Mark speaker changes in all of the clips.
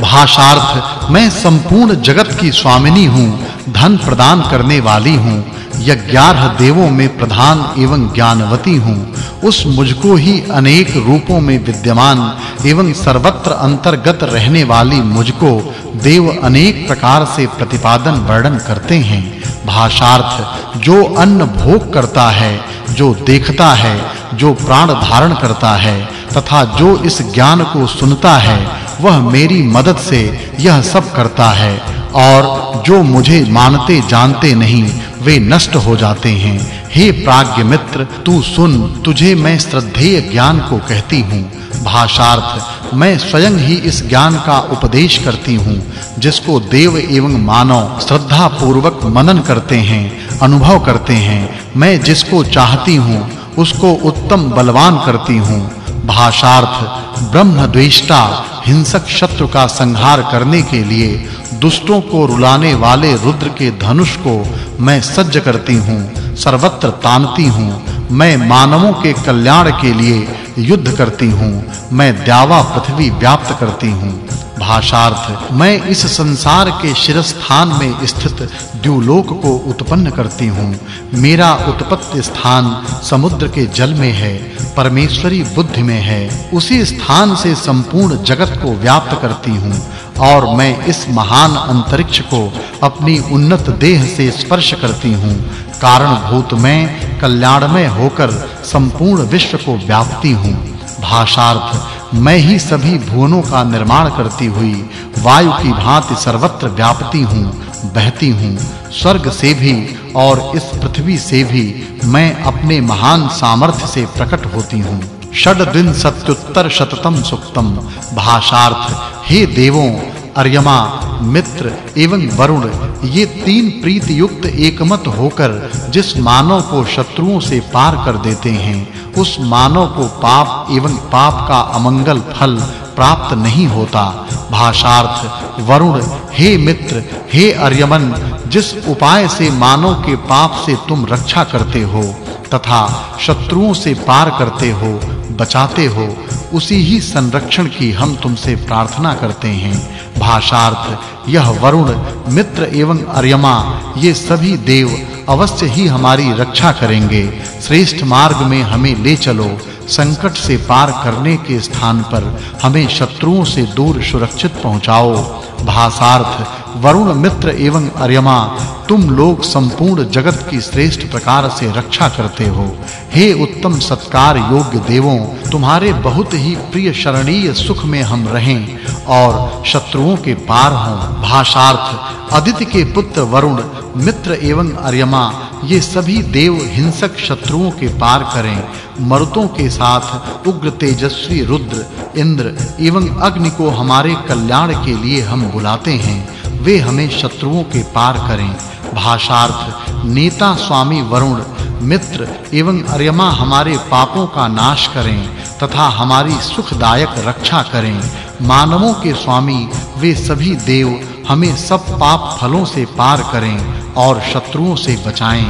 Speaker 1: भाषार्थ, मैं संपूर्ण जगत की स्वामिनी हूँ, धन प्रदान करने वाली हूँ, यज्ञार्ह देवों में प्रधान एवं ज्ञानवती हूँ। उस मुझको ही अनेक रूपों में विद्यमान एवं सर्वत्र अंतर्गत रहने वाली मुझको देव अनेक प्रकार से प्रतिपादन वर्णन करते हैं। भाषार्थ, जो अन्न भोग करता है, जो देखता है, जो प्राण धारण करता है, तथा जो इस ज्ञान को सुनता है वह मेरी मदद से यह सब करता है और जो मुझे मानते जानते नहीं, वे नष्ट हो जाते हैं। हे प्राज्ञ मित्र तू सुन, तुझे मैं श्रद्धेय ज्ञान को कहती हूँ। भाषार्थ, मैं स्वयं ही इस ज्ञान का उपदेश करती हूँ, जिसको देव एवं मानव श्रद्धा पूर्वक मनन करते हैं, अनुभव करते हैं। मैं जिसको चाहती हूँ, उसको उत्तम बलवान करती हूँ। भाषार्थ ब्रह्म द्वेष्टा हिंसक शत्रु का संहार करने के लिए दुष्टों को रुलाने वाले रुद्र के धनुष को मैं सज्ज करती हूँ, सर्वत्र तानती हूँ। मैं मानवों के कल्याण के लिए युद्ध करती हूँ, मैं द्यावा पृथ्वी व्याप्त करती हूँ। भाषार्थ, मैं इस संसार के शिरस्थान में स्थित द्युलोक को उत्पन्न करती हूँ। मेरा उत्पत्ति स्थान समुद्र के जल में है परमेश्वरी बुद्धि में है, उसी स्थान से संपूर्ण जगत को व्याप्त करती हूँ और मैं इस महान अंतरिक्ष को अपनी उन्नत देह से स्पर्श करती हूँ। कारण भूत मैं कल्याणमय होकर संपूर्ण विश्व को व्यापती हूँ। भाषार्थ, मैं ही सभी भुवनों का निर्माण करती हुई वायु की भांति सर्वत्र व्यापती हूँ। बहती हूँ। स्वर्ग से भी और इस पृथ्वी से भी मैं अपने महान सामर्थ्य से प्रकट होती हूँ। षड दिन सत्युत्तर शततम सुक्तम भाषार्थ, हे देवों, अर्यमा, मित्र एवं वरुण, ये तीन प्रीति युक्त एकमत होकर जिस मानव को शत्रुओं से पार कर देते हैं, उस मानव को पाप एवं पाप का अमंगल फल प्राप्त नहीं होता। भाषार्थ, वरुण, हे मित्र, हे अर्यमन, जिस उपाय से मानव के पाप से तुम रक्षा करते हो, तथा शत्रुओं से पार करते हो, बचाते हो, उसी ही संरक्षण की हम तुमसे प्रार्थना करते हैं। भाषार्थ, यह वरुण, मित्र एवं अर्यमा, ये सभी देव अवश्य ही हमारी रक्षा करेंगे। श्रेष्ठ मार्ग में हमें ले चलो संकट से पार करने के स्थान पर हमें शत्रुओं से दूर सुरक्षित पहुंचाओ। भासार्थ वरुण मित्र एवं अर्यमा, तुम लोग संपूर्ण जगत की श्रेष्ठ प्रकार से रक्षा करते हो। हे उत्तम सत्कार योग्य देवों, तुम्हारे बहुत ही प्रिय शरणीय सुख में हम रहें। और शत्रुओं के पार हों। भाषार्थ, अदिति के पुत्र वरुण, मित्र एवं अर्यमा, ये सभी देव हिंसक शत्रुओं के पार करें। मरुतों के साथ उग्र तेजस्वी रुद्र, इंद्र एवं अग्नि को हमारे कल्याण के लिए हम बुलाते हैं। वे हमें शत्रुओं के पार करें। भाषार्थ, नेता स्वामी वरुण, मित्र एवं अर्यमा हमारे पापों का नाश करें तथा हमारी सुखदायक रक्षा करें। मानवों के स्वामी, वे सभी देव हमें सब पाप फलों से पार करें और शत्रुओं से बचाएँ।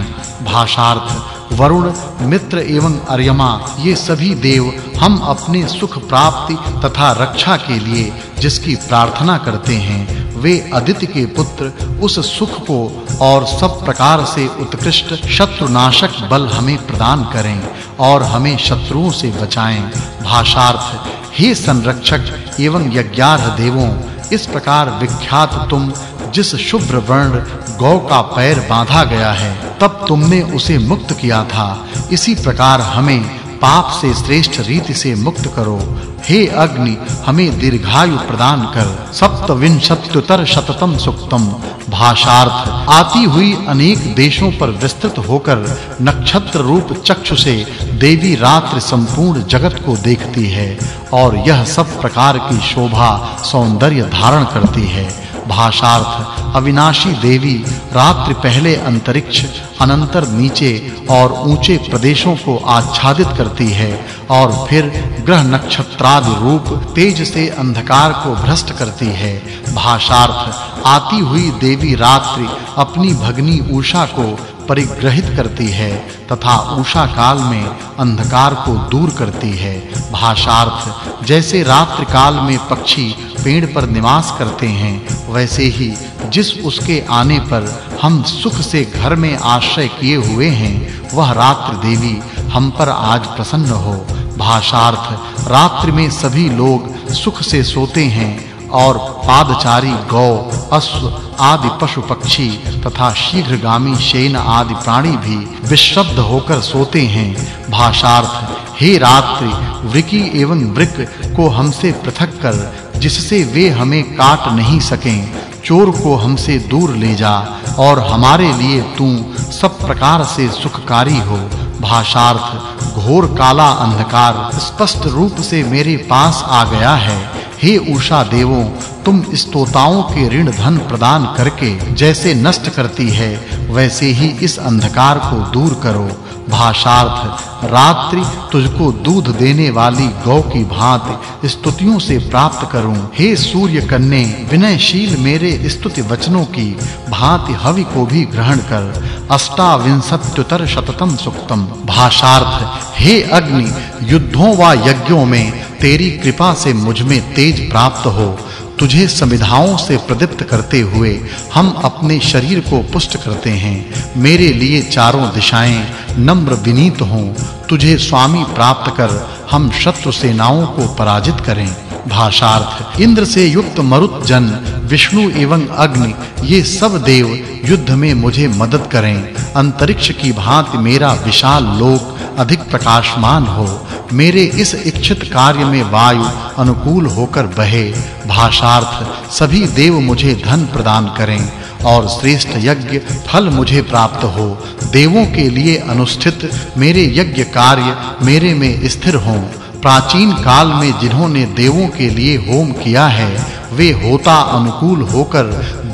Speaker 1: भाषार्थ, वरुण, मित्र एवं अर्यमा, ये सभी देव हम अपने सुख प्राप्ति तथा रक्षा के लिए जिसकी प्रार्थना करते हैं, वे अदिति के पुत्र, उस सुख को और सब प्रकार से उत्कृष्ट शत्रुनाशक बल हमें प्रदान करें और हमें शत्रुओं से बचाएँ। भाषार्थ हे संरक्षक एवं यज्ञार्ह देवों, इस प्रकार विख्यात तुम जिस शुभ्र वर्ण गौ का पैर बांधा गया है, तब तुमने उसे मुक्त किया था। इसी प्रकार हमें पाप से श्रेष्ठ रीति से मुक्त करो। हे अग्नि, हमें दीर्घायु प्रदान कर। सप्तविंशत्युतर शततम सुक्तम। भाषार्थ, आती हुई अनेक देशों पर विस्तृत होकर नक्षत्र रूप चक्षु से देवी रात्रि संपूर्ण जगत को देखती है और यह सब प्रकार की शोभा, सौंदर्य धारण करती है। भाषार्थ, अविनाशी देवी रात्रि पहले अंतरिक्ष, अनंतर नीचे और ऊँचे प्रदेशों को आच्छादित करती है और फिर ग्रह नक्षत्रादि रूप तेज से अंधकार को भ्रष्ट करती है। भाषार्थ, आती हुई देवी रात्रि अपनी भगनी उषा को परिग्रहित करती है तथा उषा काल में अंधकार को दूर करती है। भाषार्थ, जैसे रात्रि काल में पक्षी पेड़ पर निवास करते हैं, वैसे ही जिस उसके आने पर हम सुख से घर में आश्रय किए हुए हैं, वह रात्रि देवी हम पर आज प्रसन्न हो। भाषार्थ, रात्रि में सभी लोग सुख से सोते हैं और पादचारी गौ, अश्व आदि पशु पक्षी तथा शीघ्रगामी शेन आदि प्राणी भी विश्रब्द होकर सोते हैं। भाषार्थ, हे रात्रि, वृकी एवं वृक को हमसे पृथक कर जिससे वे हमें काट नहीं सकें। चोर को हमसे दूर ले जा, और हमारे लिए तू सब प्रकार से सुखकारी हो। भाषार्थ, घोर काला अंधकार स्पष्ट रूप से मेरे पास आ गया है। हे उषा देवों, तुम स्तोताओं के ऋण धन प्रदान करके जैसे नष्ट करती है, वैसे ही इस अंधकार को दूर करो। भाषार्थ, रात्रि तुझको दूध देने वाली गौ की भांति स्तुतियों से प्राप्त करूँ। हे सूर्य कन्ने विनयशील मेरे स्तुति वचनों की भांति हवि को भी ग्रहण कर। अष्टाविंशत्युतर शततम सुक्तम। भाषार्थ, हे अग्नि, युद्धों व यज्ञों में तेरी कृपा से मुझमें तेज प्राप्त हो। तुझे समिधाओं से प्रदीप्त करते हुए हम अपने शरीर को पुष्ट करते हैं। मेरे लिए चारों दिशाएँ नम्र विनीत हों। तुझे स्वामी प्राप्त कर हम शत्रु सेनाओं को पराजित करें। भाषार्थ, इंद्र से युक्त मरुत जन, विष्णु एवं अग्नि, ये सब देव युद्ध में मुझे मदद करें। अंतरिक्ष की भांति मेरा विशाल लोक अधिक प्रकाशमान हो, मेरे इस इच्छित कार्य में वायु अनुकूल होकर बहे। भाषार्थ, सभी देव मुझे धन प्रदान करें और श्रेष्ठ यज्ञ फल मुझे प्राप्त हो। देवों के लिए अनुष्ठित मेरे यज्ञ कार्य मेरे में स्थिर हों। प्राचीन काल में जिन्होंने देवों के लिए होम किया है वे होता अनुकूल होकर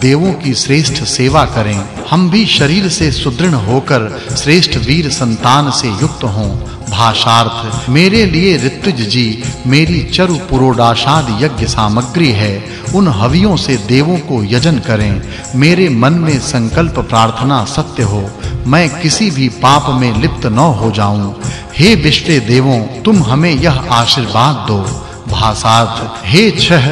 Speaker 1: देवों की श्रेष्ठ सेवा करें। हम भी शरीर से सुदृढ़ होकर श्रेष्ठ वीर संतान से युक्त हों। भाषार्थ, मेरे लिए ऋतुज जी, मेरी चरु पुरोडाशाद यज्ञ सामग्री है। उन हवियों से देवों को यजन करें। मेरे मन में संकल्प प्रार्थना सत्य हो। मैं किसी भी पाप में लिप्त न हो जाऊँ। हे विश्व देवों, तुम हमें यह आशीर्वाद दो। भाषार्थ हे छह,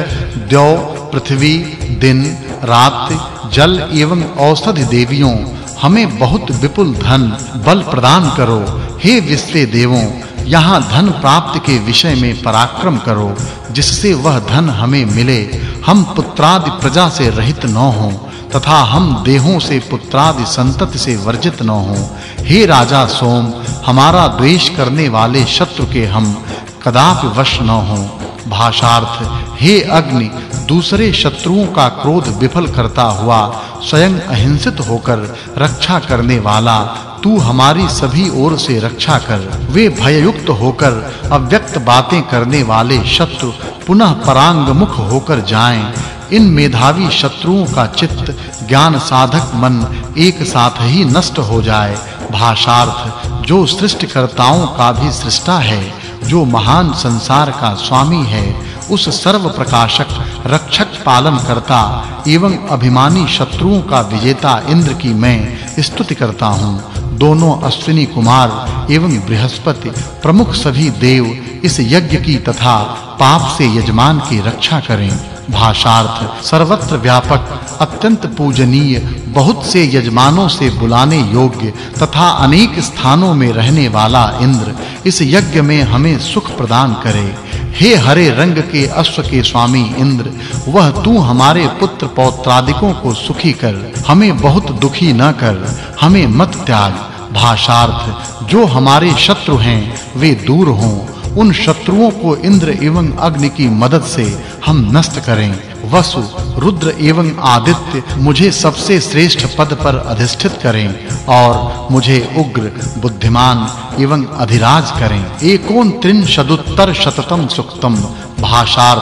Speaker 1: द्यौ, पृथ्वी, दिन, रात, जल एवं औषधि देवियों, हमें बहुत विपुल धन, बल प्रदान करो। हे विश्व देवों, यहाँ धन प्राप्त के विषय में पराक्रम करो, जिससे वह धन हमें मिले। हम पुत्रादि प्रजा से रहित न हों, तथा हम देहों से पुत्रादि संतति से वर्जित न हों। हे राजा सोम, हमारा द्वेष करने वाले शत्रु के हम कदापि वश न हों। भाषार्थ। हे अग्नि, दूसरे शत्रुओं का क्रोध विफल करता हुआ, स्वयं अहिंसित होकर रक्षा करने वाला, तू हमारी सभी ओर से रक्षा कर। वे भययुक्त होकर अव्यक्त बातें करने वाले शत्रु पुनः परांग मुख होकर जाएँ। इन मेधावी शत्रुओं का चित्त, ज्ञान साधक मन एक साथ ही नष्ट हो जाए। भाषार्थ, जो सृष्टिकर्ताओं का भी सृष्टा है जो महान संसार का स्वामी है, उस सर्व प्रकाशक रक्षक पालन करता एवं अभिमानी शत्रुओं का विजेता इंद्र की मैं स्तुति करता हूँ। दोनों अश्विनी कुमार एवं बृहस्पति, प्रमुख सभी देव इस यज्ञ की तथा पाप से यजमान की रक्षा करें। भाषार्थ, सर्वत्र व्यापक, अत्यंत पूजनीय, बहुत से यजमानों से बुलाने योग्य तथा अनेक स्थानों में रहने वाला इंद्र इस यज्ञ में हमें सुख प्रदान करे। हे हरे रंग के अश्व के स्वामी इंद्र, वह तू हमारे पुत्र पौत्रादिकों को सुखी कर, हमें बहुत दुखी न कर, हमें मत त्याग। भाषार्थ, जो हमारे शत्रु हैं, वे दूर हों। उन शत्रुओं को इंद्र एवं अग्नि की मदद से हम नष्ट करें। वसु रुद्र एवं आदित्य मुझे सबसे श्रेष्ठ पद पर अधिष्ठित करें और मुझे उग्र, बुद्धिमान एवं अधिराज करें। एकोन त्रिन शदुत्तर शततम सुक्तम। भाषार्थ,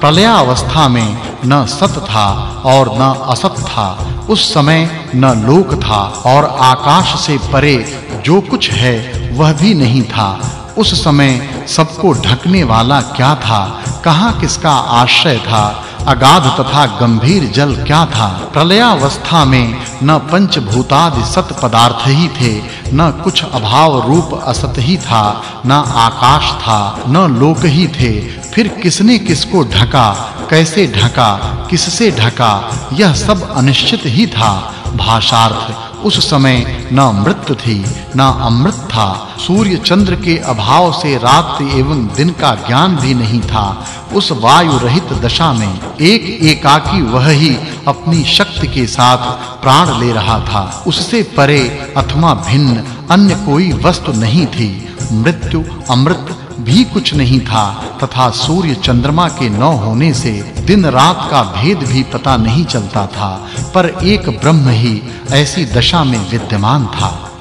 Speaker 1: प्रलयावस्था में न सत था और न असत था। उस समय न लोक था और आकाश से परे जो कुछ है वह भी नहीं था। उस समय सबको ढकने वाला क्या था? कहाँ किसका आश्रय था? अगाध तथा गंभीर जल क्या था? प्रलयावस्था में न पंचभूतादि सत पदार्थ ही थे, न कुछ अभाव रूप असत ही था, न आकाश था, न लोक ही थे। फिर किसने किसको ढका? कैसे ढका? किससे ढका? यह सब अनिश्चित ही था। भाषार्थ उस समय न मृत्यु थी, न अमृत था। सूर्य चंद्र के अभाव से रात एवं दिन का ज्ञान भी नहीं था। उस वायु रहित दशा में एक एकाकी वह ही अपनी शक्ति के साथ प्राण ले रहा था। उससे परे अथवा भिन्न अन्य कोई वस्तु नहीं थी। मृत्यु, अमृत भी कुछ नहीं था तथा सूर्य चंद्रमा के न होने से दिन रात का भेद भी पता नहीं चलता था, पर एक ब्रह्म ही ऐसी दशा में विद्यमान था।